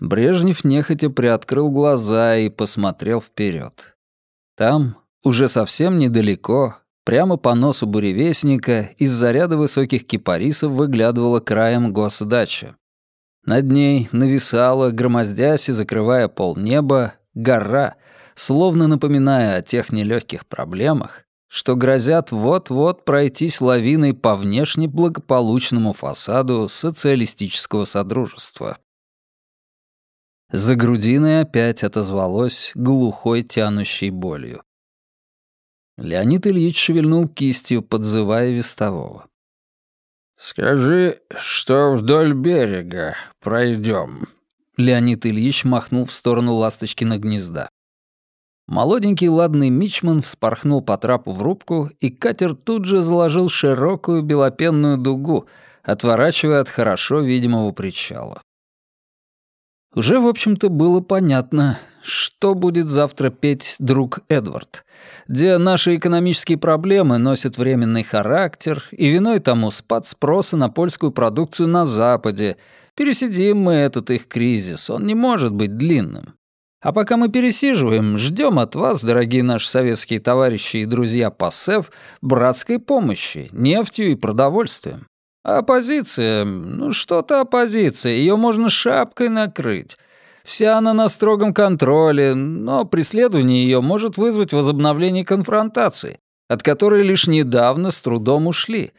Брежнев нехотя приоткрыл глаза и посмотрел вперед. Там, уже совсем недалеко, прямо по носу буревестника, из заряда высоких кипарисов выглядывала краем госдача. Над ней нависала, громоздясь и закрывая полнеба, гора, словно напоминая о тех нелегких проблемах, что грозят вот-вот пройтись лавиной по внешне благополучному фасаду социалистического содружества. За грудиной опять отозвалось глухой тянущей болью. Леонид Ильич шевельнул кистью, подзывая вестового. «Скажи, что вдоль берега пройдем. Леонид Ильич махнул в сторону ласточкина гнезда. Молоденький ладный мичман вспорхнул по трапу в рубку, и катер тут же заложил широкую белопенную дугу, отворачивая от хорошо видимого причала. Уже, в общем-то, было понятно, что будет завтра петь друг Эдвард, где наши экономические проблемы носят временный характер, и виной тому спад спроса на польскую продукцию на Западе. Пересидим мы этот их кризис, он не может быть длинным. А пока мы пересиживаем, ждем от вас, дорогие наши советские товарищи и друзья по СЭФ, братской помощи, нефтью и продовольствием. Оппозиция, ну что-то оппозиция, ее можно шапкой накрыть. Вся она на строгом контроле, но преследование ее может вызвать возобновление конфронтации, от которой лишь недавно с трудом ушли.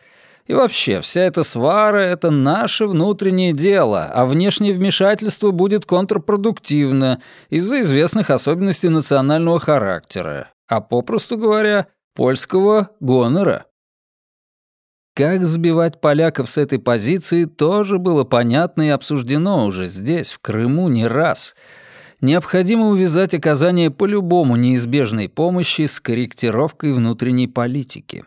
И вообще, вся эта свара — это наше внутреннее дело, а внешнее вмешательство будет контрпродуктивно из-за известных особенностей национального характера, а попросту говоря, польского гонора. Как сбивать поляков с этой позиции, тоже было понятно и обсуждено уже здесь, в Крыму, не раз. Необходимо увязать оказание по-любому неизбежной помощи с корректировкой внутренней политики.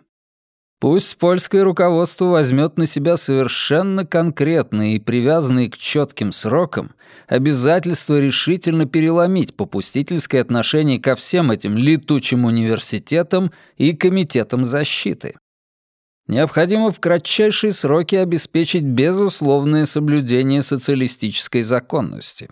Пусть польское руководство возьмет на себя совершенно конкретные и привязанные к четким срокам обязательства решительно переломить попустительское отношение ко всем этим летучим университетам и комитетам защиты. Необходимо в кратчайшие сроки обеспечить безусловное соблюдение социалистической законности.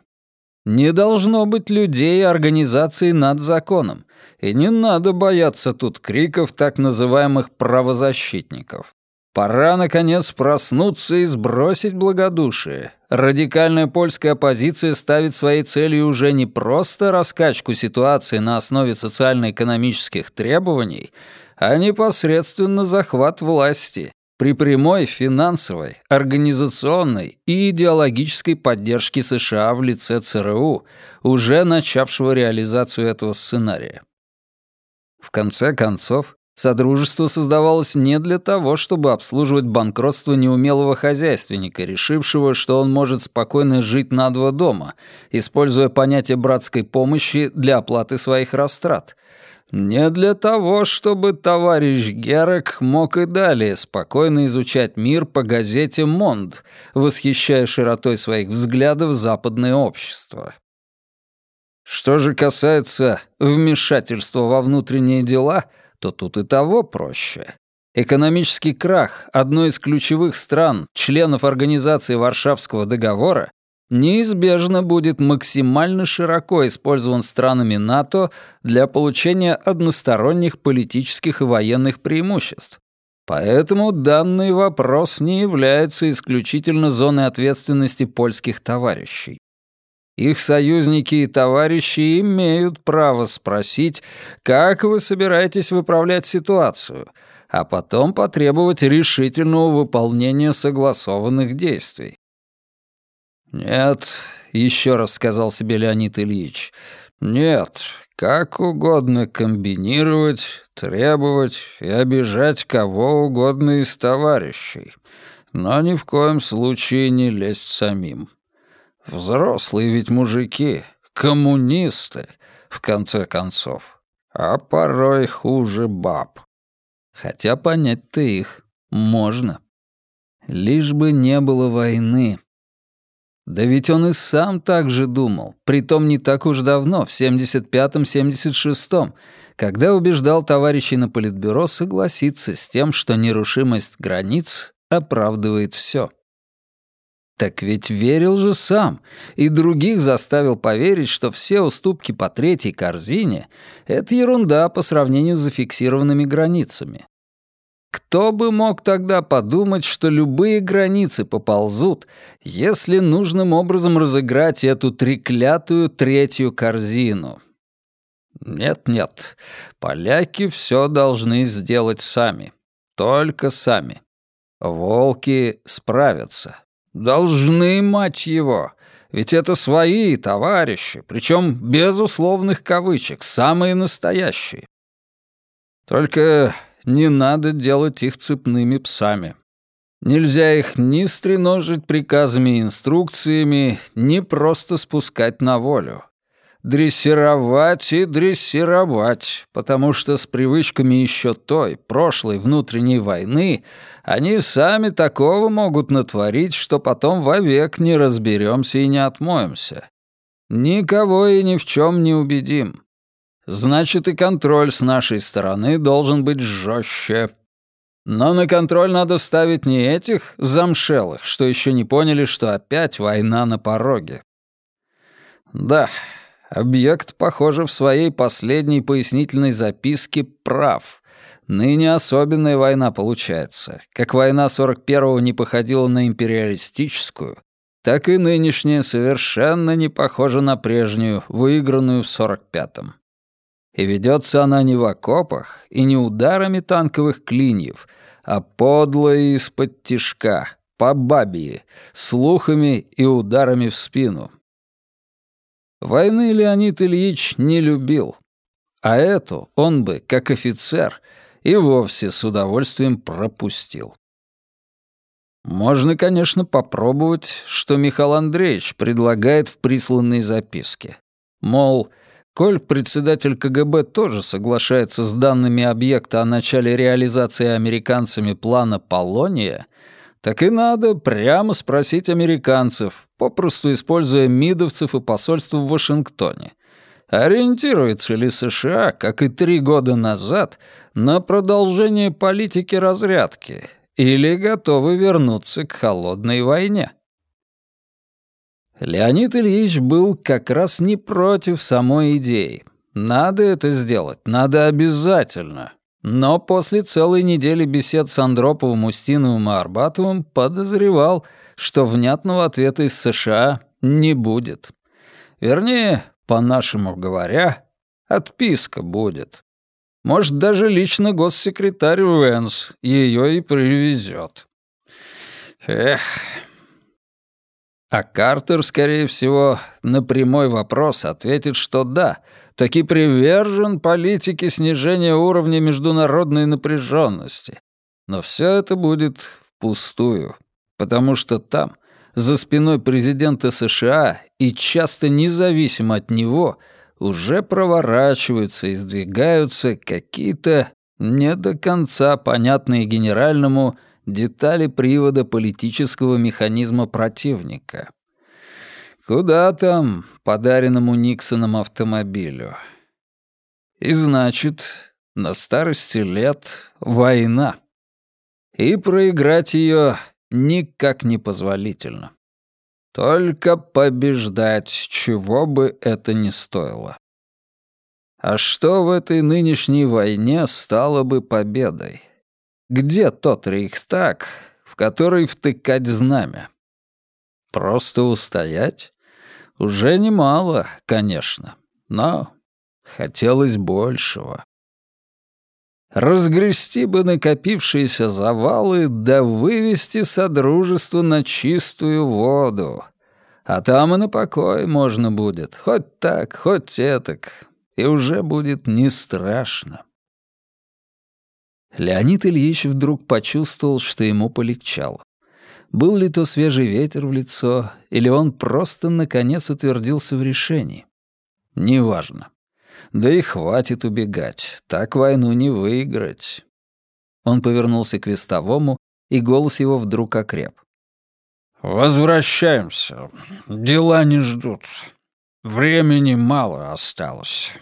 Не должно быть людей и организаций над законом, и не надо бояться тут криков так называемых правозащитников. Пора, наконец, проснуться и сбросить благодушие. Радикальная польская оппозиция ставит своей целью уже не просто раскачку ситуации на основе социально-экономических требований, а непосредственно захват власти при прямой финансовой, организационной и идеологической поддержке США в лице ЦРУ, уже начавшего реализацию этого сценария. В конце концов, Содружество создавалось не для того, чтобы обслуживать банкротство неумелого хозяйственника, решившего, что он может спокойно жить на два дома, используя понятие братской помощи для оплаты своих растрат — не для того, чтобы товарищ Герек мог и далее спокойно изучать мир по газете «Монд», восхищая широтой своих взглядов западное общество. Что же касается вмешательства во внутренние дела, то тут и того проще. Экономический крах одной из ключевых стран, членов Организации Варшавского договора, неизбежно будет максимально широко использован странами НАТО для получения односторонних политических и военных преимуществ. Поэтому данный вопрос не является исключительно зоной ответственности польских товарищей. Их союзники и товарищи имеют право спросить, как вы собираетесь выправлять ситуацию, а потом потребовать решительного выполнения согласованных действий. «Нет», — еще раз сказал себе Леонид Ильич, «нет, как угодно комбинировать, требовать и обижать кого угодно из товарищей, но ни в коем случае не лезть самим. Взрослые ведь мужики, коммунисты, в конце концов, а порой хуже баб. Хотя понять-то их можно. Лишь бы не было войны». Да ведь он и сам так же думал, притом не так уж давно, в 75-76-м, когда убеждал товарищей на Политбюро согласиться с тем, что нерушимость границ оправдывает все. Так ведь верил же сам, и других заставил поверить, что все уступки по третьей корзине — это ерунда по сравнению с зафиксированными границами. Кто бы мог тогда подумать, что любые границы поползут, если нужным образом разыграть эту треклятую третью корзину? Нет-нет, поляки все должны сделать сами. Только сами. Волки справятся. Должны, мать его. Ведь это свои товарищи, причем без условных кавычек, самые настоящие. Только не надо делать их цепными псами. Нельзя их ни стреножить приказами и инструкциями, ни просто спускать на волю. Дрессировать и дрессировать, потому что с привычками еще той, прошлой внутренней войны, они сами такого могут натворить, что потом вовек не разберемся и не отмоемся. Никого и ни в чем не убедим. Значит, и контроль с нашей стороны должен быть жестче. Но на контроль надо ставить не этих замшелых, что еще не поняли, что опять война на пороге. Да, объект, похоже, в своей последней пояснительной записке прав. Ныне особенная война получается. Как война 41-го не походила на империалистическую, так и нынешняя совершенно не похожа на прежнюю, выигранную в 45-м. И ведется она не в окопах и не ударами танковых клиньев, а подло из-под тишка, по бабье, слухами и ударами в спину. Войны Леонид Ильич не любил, а эту он бы, как офицер, и вовсе с удовольствием пропустил. Можно, конечно, попробовать, что Михаил Андреевич предлагает в присланной записке. Мол, Коль председатель КГБ тоже соглашается с данными объекта о начале реализации американцами плана «Полония», так и надо прямо спросить американцев, попросту используя мидовцев и посольство в Вашингтоне. Ориентируется ли США, как и три года назад, на продолжение политики разрядки или готовы вернуться к холодной войне? Леонид Ильич был как раз не против самой идеи. Надо это сделать, надо обязательно. Но после целой недели бесед с Андроповым, Устиновым и Арбатовым подозревал, что внятного ответа из США не будет. Вернее, по-нашему говоря, отписка будет. Может, даже лично госсекретарь Венс ее и привезет. Эх, а Картер, скорее всего, на прямой вопрос ответит, что да, таки привержен политике снижения уровня международной напряженности. Но все это будет впустую, потому что там, за спиной президента США и часто независимо от него, уже проворачиваются и сдвигаются какие-то не до конца понятные генеральному детали привода политического механизма противника. Куда там подаренному Никсоном автомобилю? И значит, на старости лет война. И проиграть ее никак не позволительно. Только побеждать, чего бы это ни стоило. А что в этой нынешней войне стало бы победой? Где тот Рейхстаг, в который втыкать знамя? Просто устоять? Уже немало, конечно, но хотелось большего. Разгрести бы накопившиеся завалы, да вывести Содружество на чистую воду. А там и на покой можно будет, хоть так, хоть этак, и уже будет не страшно. Леонид Ильич вдруг почувствовал, что ему полегчало. Был ли то свежий ветер в лицо, или он просто наконец утвердился в решении? Неважно. Да и хватит убегать, так войну не выиграть. Он повернулся к вестовому, и голос его вдруг окреп. «Возвращаемся. Дела не ждут. Времени мало осталось».